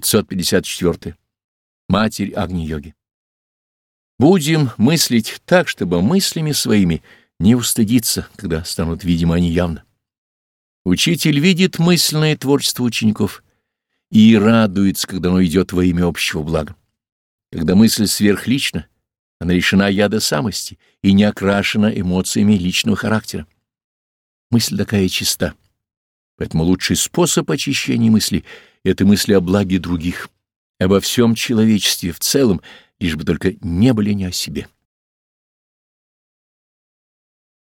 554. Матерь Агни-йоги. Будем мыслить так, чтобы мыслями своими не устыдиться, когда станут видимы они явно. Учитель видит мысленное творчество учеников и радуется, когда оно идет во имя общего блага. Когда мысль сверхлична, она лишена яда самости и не окрашена эмоциями личного характера. Мысль такая чиста. Поэтому лучший способ очищения мысли — это мысли о благе других, обо всем человечестве в целом, лишь бы только не были не о себе.